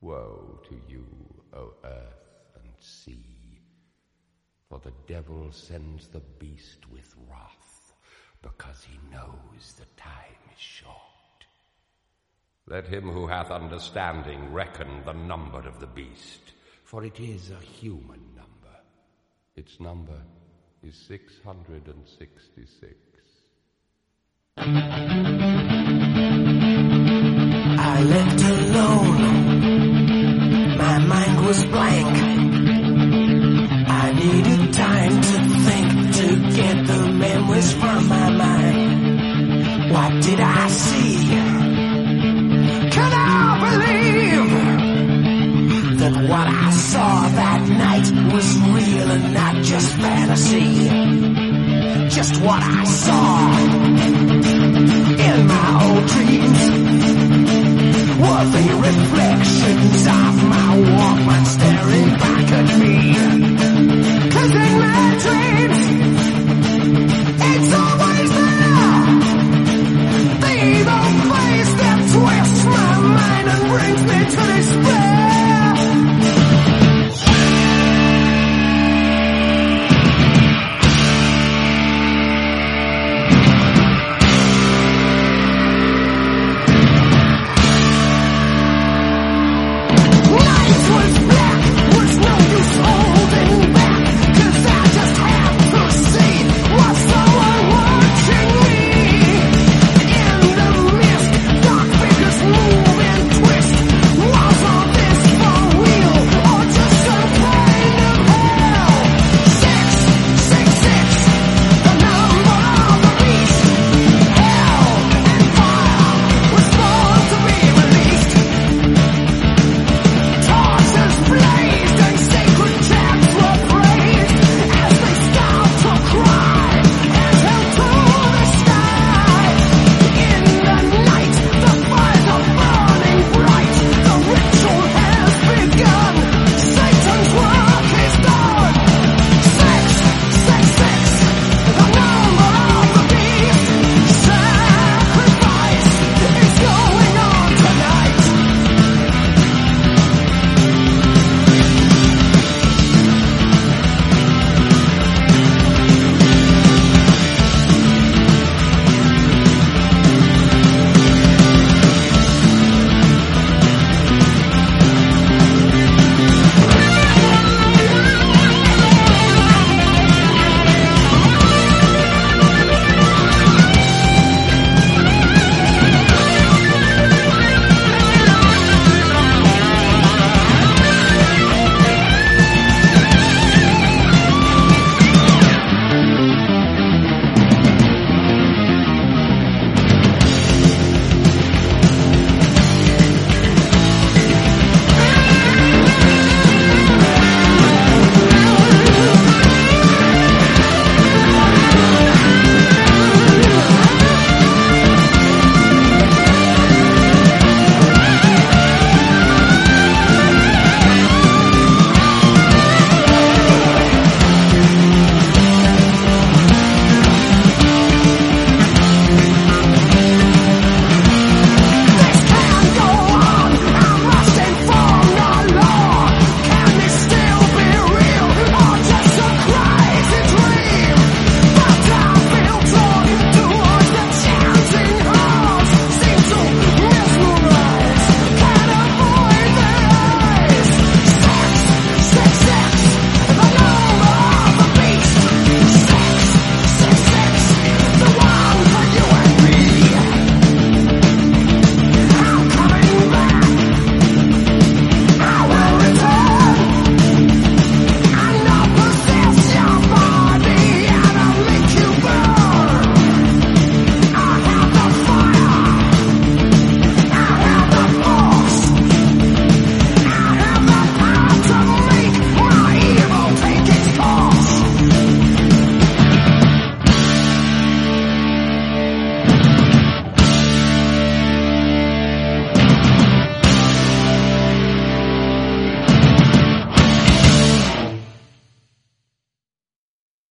Woe to you, O earth and sea, for the devil sends the beast with wrath, because he knows the time is short. Let him who hath understanding reckon the number of the beast, for it is a human number. Its number is 666. I left alone. Was blank. I needed time to think to get the memories from my mind. What did I see? Can I believe that what I saw that night was real and not just fantasy? Just what I saw in my old dreams were the reflections I